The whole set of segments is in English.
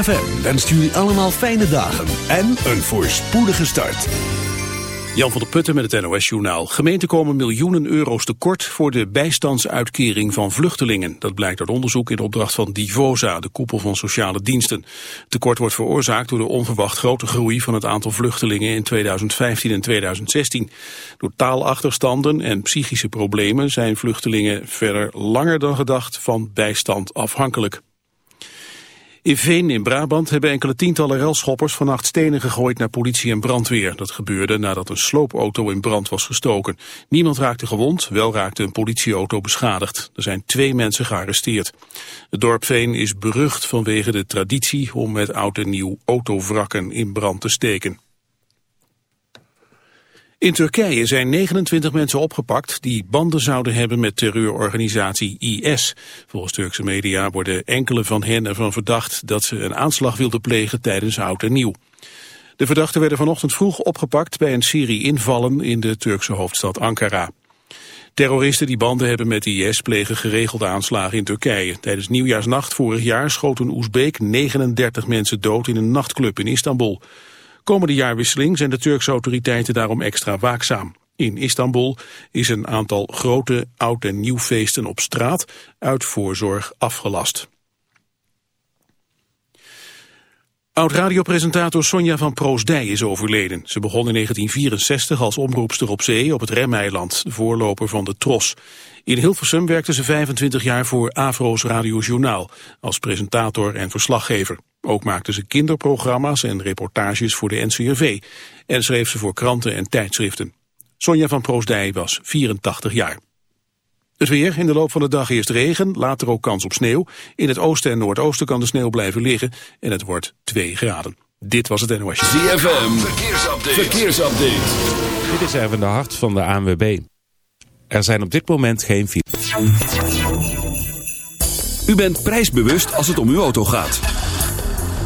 ZFM wenst jullie allemaal fijne dagen en een voorspoedige start. Jan van der Putten met het NOS-journaal. Gemeenten komen miljoenen euro's tekort voor de bijstandsuitkering van vluchtelingen. Dat blijkt uit onderzoek in opdracht van Divosa, de koepel van sociale diensten. Tekort wordt veroorzaakt door de onverwacht grote groei van het aantal vluchtelingen in 2015 en 2016. Door taalachterstanden en psychische problemen zijn vluchtelingen verder langer dan gedacht van bijstand afhankelijk. In Veen in Brabant hebben enkele tientallen relschoppers vannacht stenen gegooid naar politie en brandweer. Dat gebeurde nadat een sloopauto in brand was gestoken. Niemand raakte gewond, wel raakte een politieauto beschadigd. Er zijn twee mensen gearresteerd. Het dorp Veen is berucht vanwege de traditie om met oud en nieuw autovrakken in brand te steken. In Turkije zijn 29 mensen opgepakt die banden zouden hebben met terreurorganisatie IS. Volgens Turkse media worden enkele van hen ervan verdacht dat ze een aanslag wilden plegen tijdens oud en nieuw. De verdachten werden vanochtend vroeg opgepakt bij een serie invallen in de Turkse hoofdstad Ankara. Terroristen die banden hebben met IS plegen geregelde aanslagen in Turkije. Tijdens nieuwjaarsnacht vorig jaar schoot een Oezbeek 39 mensen dood in een nachtclub in Istanbul. Komende jaarwisseling zijn de Turkse autoriteiten daarom extra waakzaam. In Istanbul is een aantal grote oud- en nieuwfeesten op straat uit voorzorg afgelast. Oud-radiopresentator Sonja van Proosdij is overleden. Ze begon in 1964 als omroepster op zee op het Remeiland, de voorloper van de Tros. In Hilversum werkte ze 25 jaar voor Avro's Radiojournaal als presentator en verslaggever. Ook maakte ze kinderprogramma's en reportages voor de NCRV en schreef ze voor kranten en tijdschriften. Sonja van Proosdij was 84 jaar. Het weer, in de loop van de dag eerst regen, later ook kans op sneeuw. In het oosten en noordoosten kan de sneeuw blijven liggen en het wordt 2 graden. Dit was het NOS. ZFM, verkeersupdate. verkeersupdate. Dit is even de hart van de ANWB. Er zijn op dit moment geen... U bent prijsbewust als het om uw auto gaat.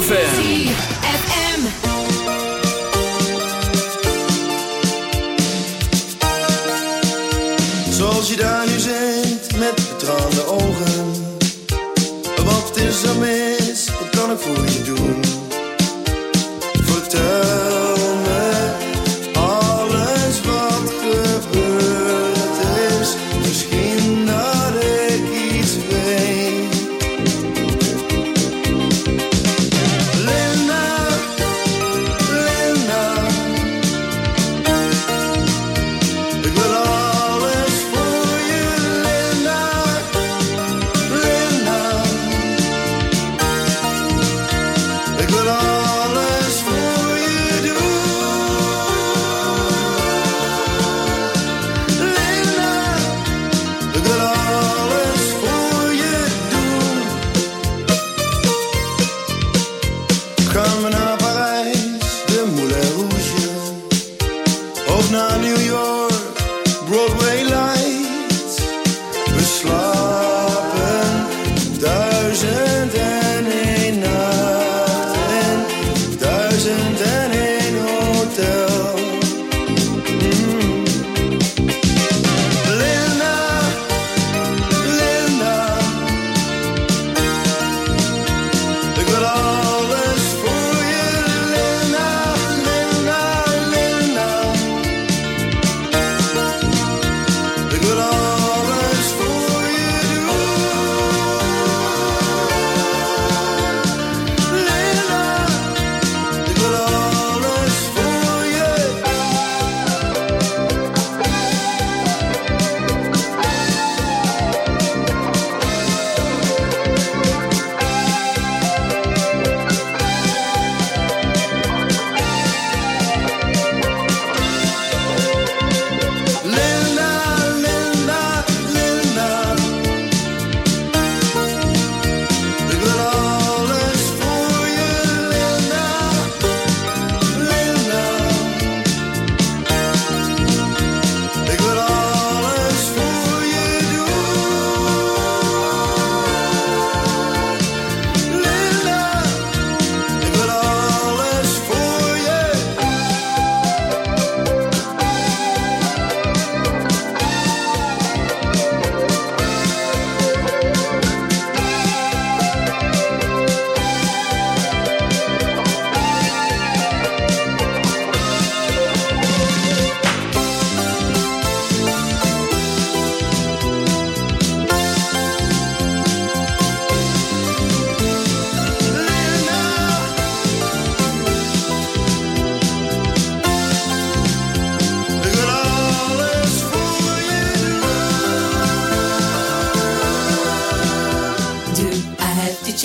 ZFM. Patna, New York, Broadway.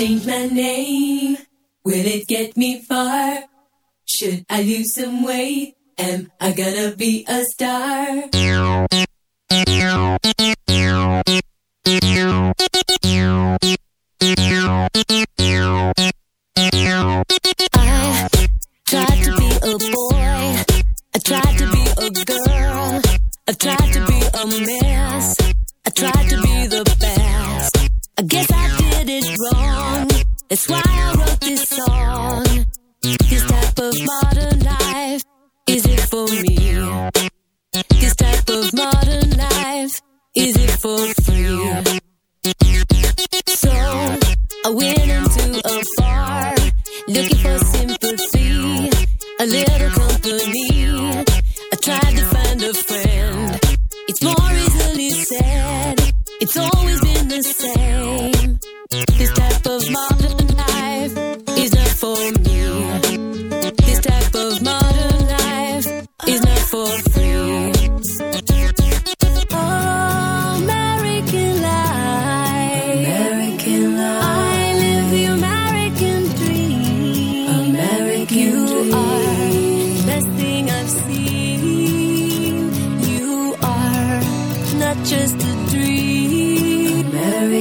change my name? Will it get me far? Should I lose some weight? Am I gonna be a star? I tried to be a boy. I tried to be a girl. I tried to be a mess. I tried to be the best. I guess I. That's why I wrote this song. This type of modern life is it for me? This type of modern life is it for me?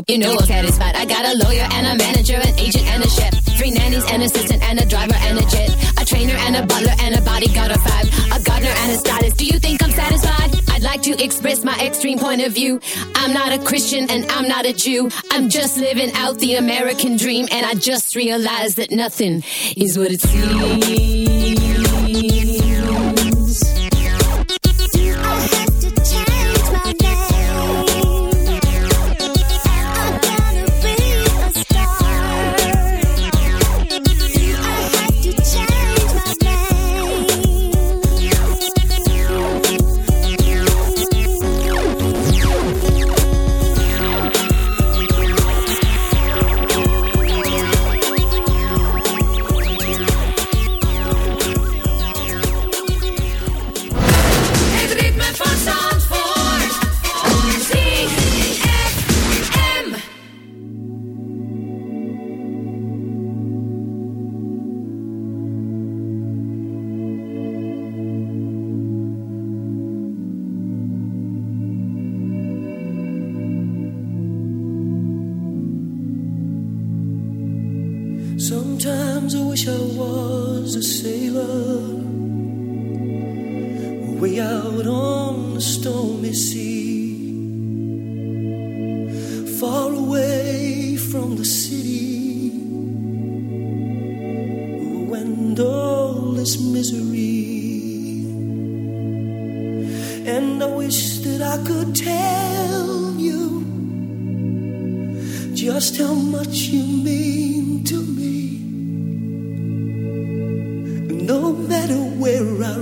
hope, you know I'm satisfied. I got a lawyer and a manager, an agent and a chef, three nannies, an assistant, and a driver and a jet, a trainer and a butler and a bodyguard of five, a gardener and a stylist. Do you think I'm satisfied? I'd like to express my extreme point of view. I'm not a Christian and I'm not a Jew. I'm just living out the American dream, and I just realized that nothing is what it seems.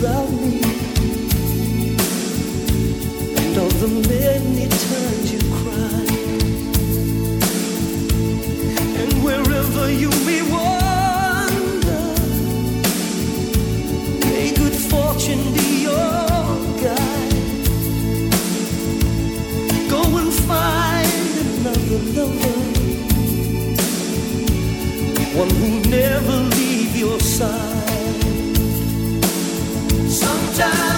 Me and all the many times you cried. And wherever you may wander, may good fortune be your guide. Go and find another lover, one who'll never leave your side. Sometimes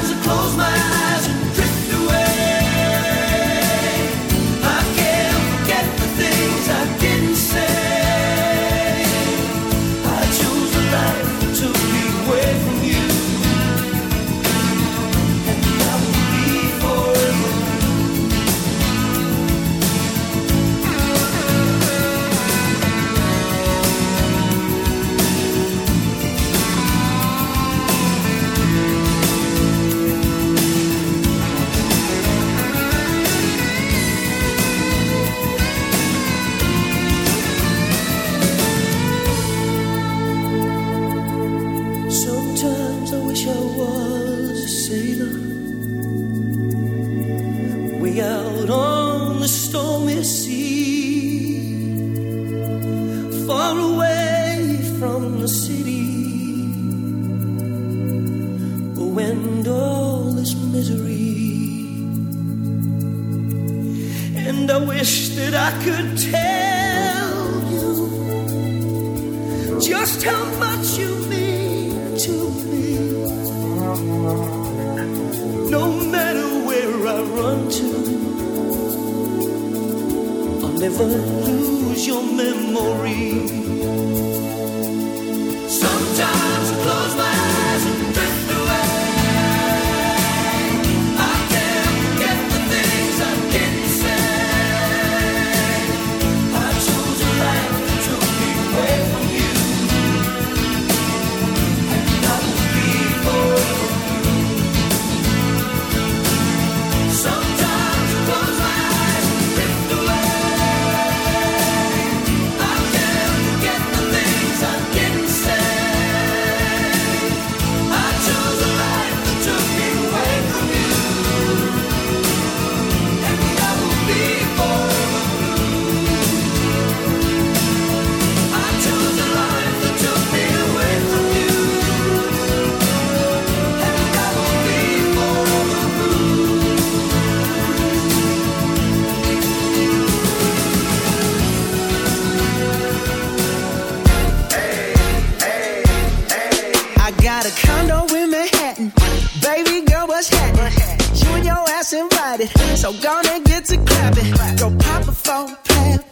condo in Manhattan. Baby girl, what's happening? You and your ass invited. So gonna get to clapping. Go pop a plan. Pop,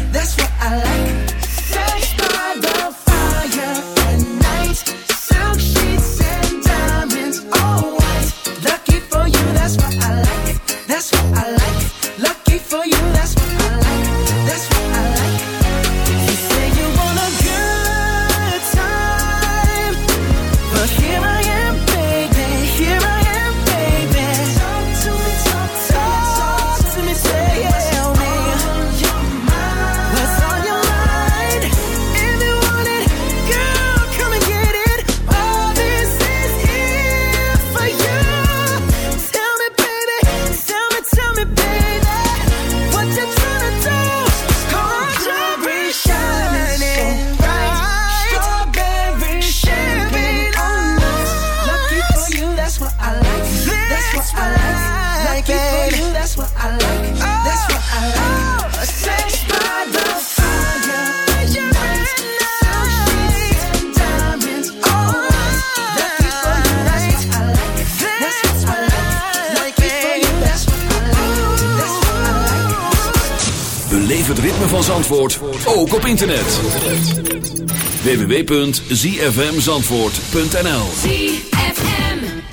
www.zfmzandvoort.nl ZFM.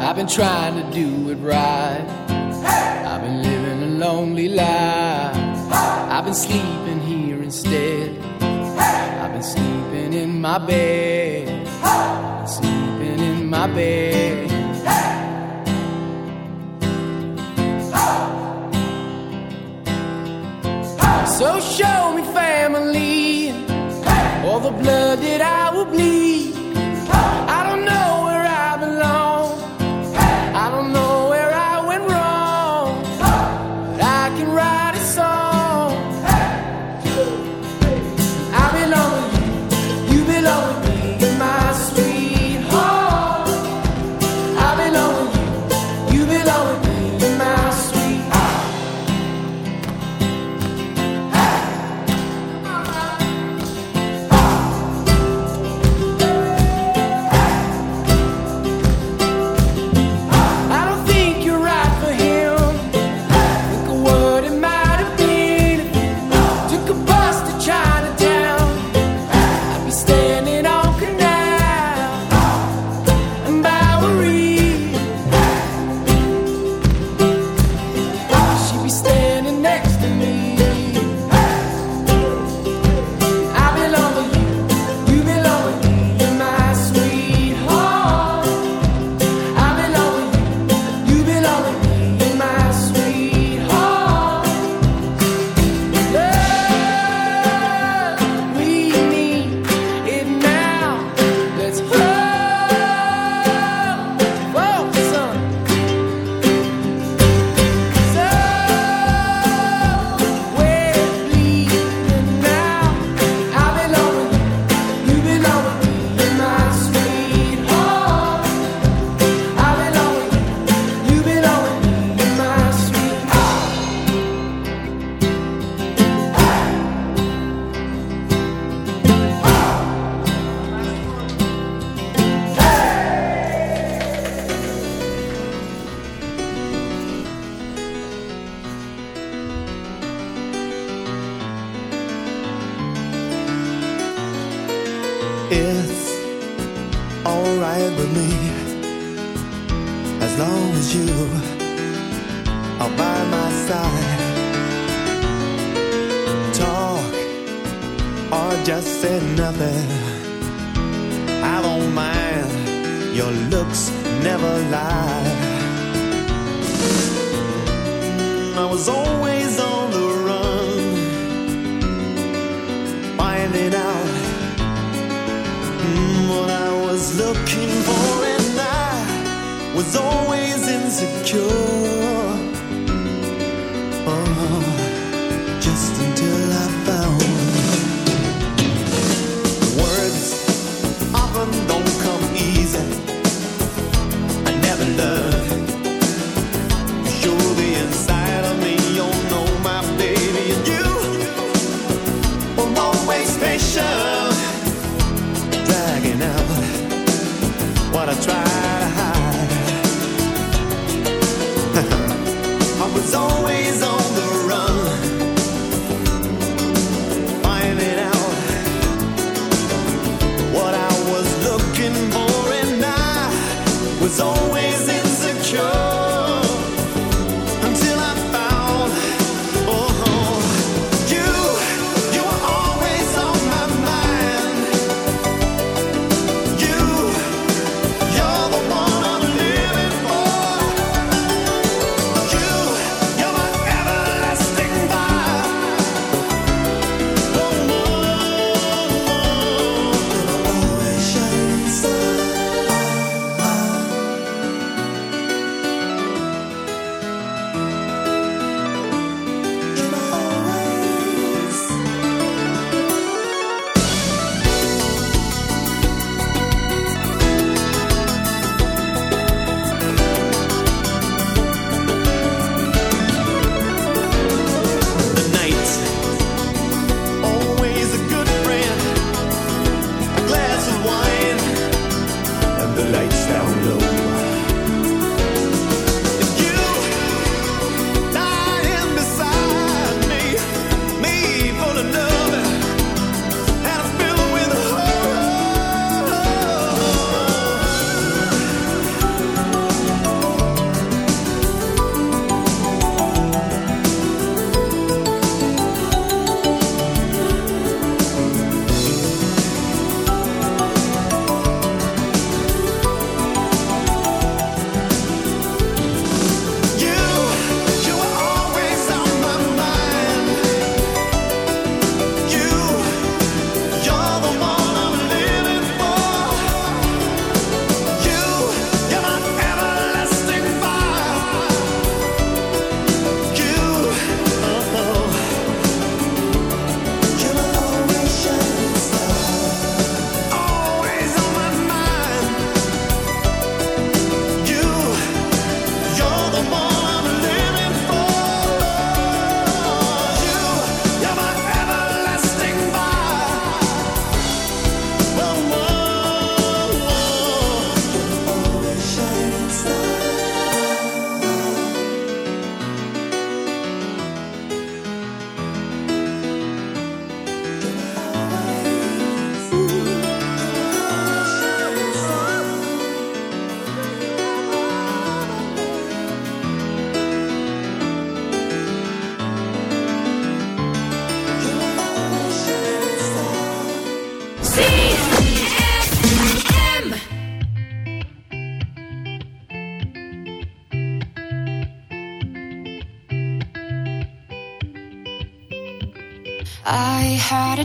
I've been trying to do it right. I've been living a lonely life. I've been sleeping here instead. I've been sleeping in my my So show me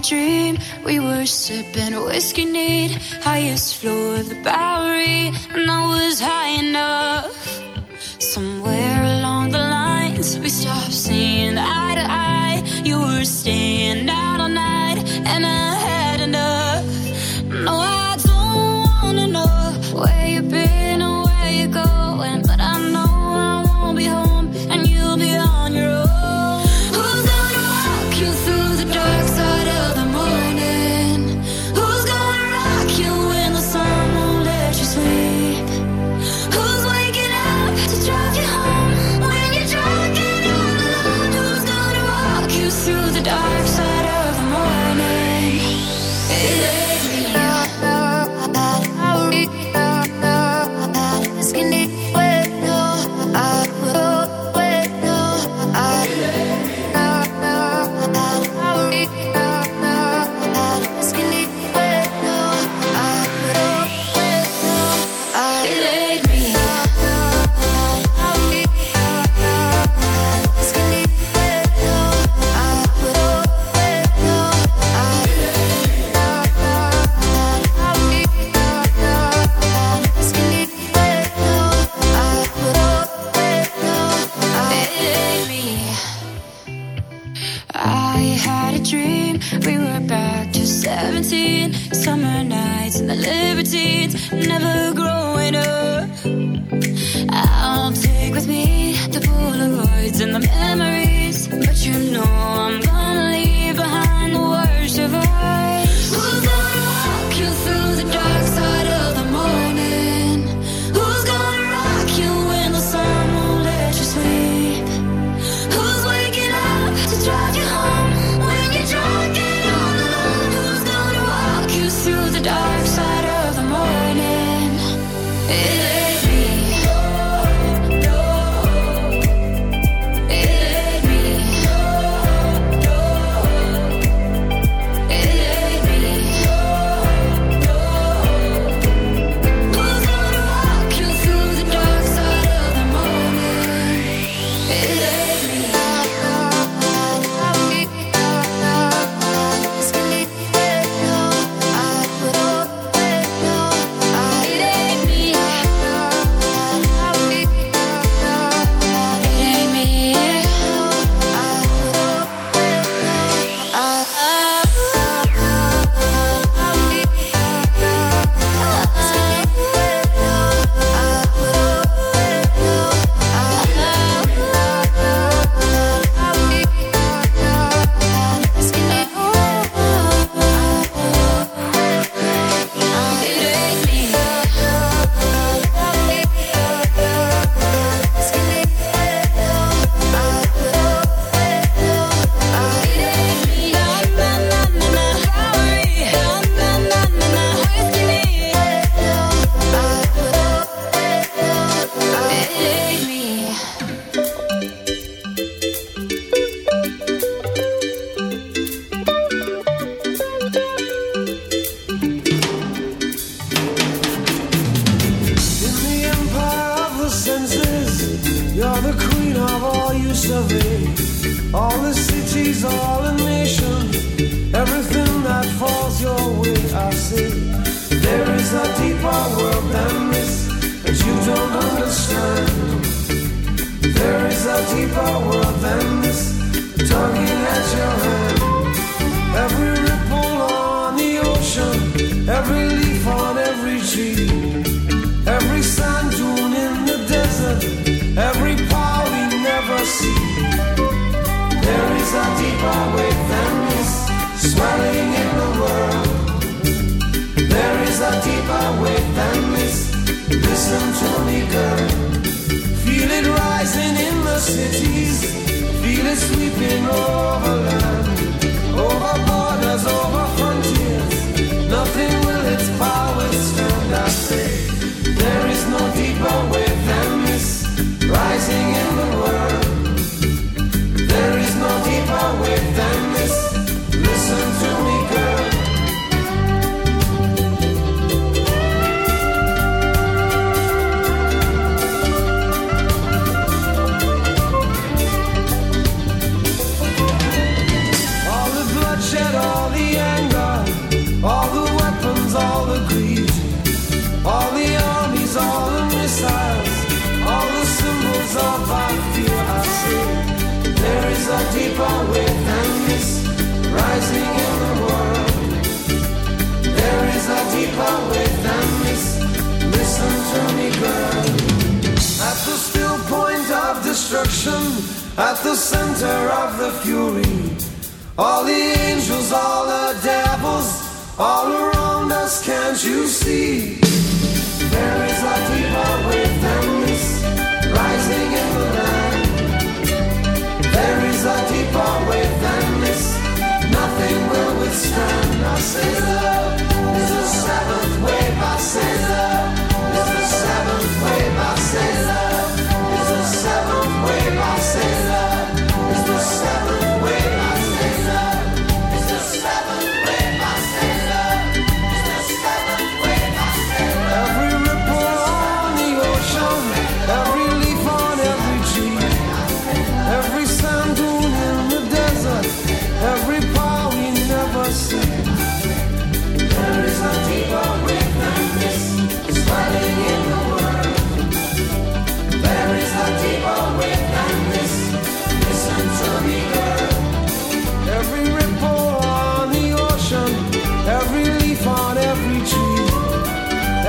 dream. We were sipping whiskey neat, highest floor of the Bowery, and I was high enough.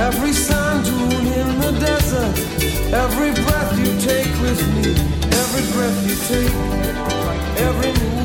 Every sand dune in the desert, every breath you take with me, every breath you take, every move.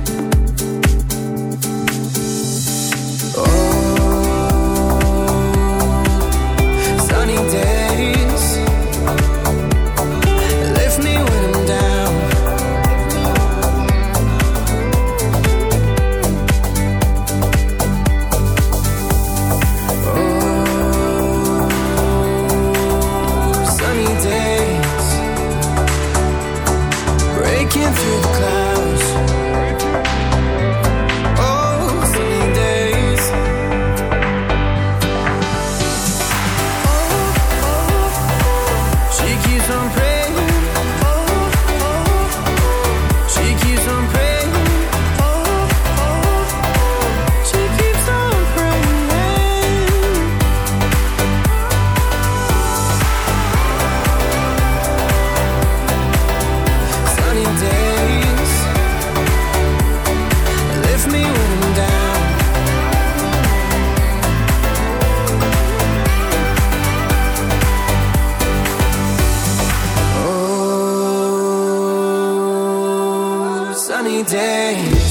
sunny days.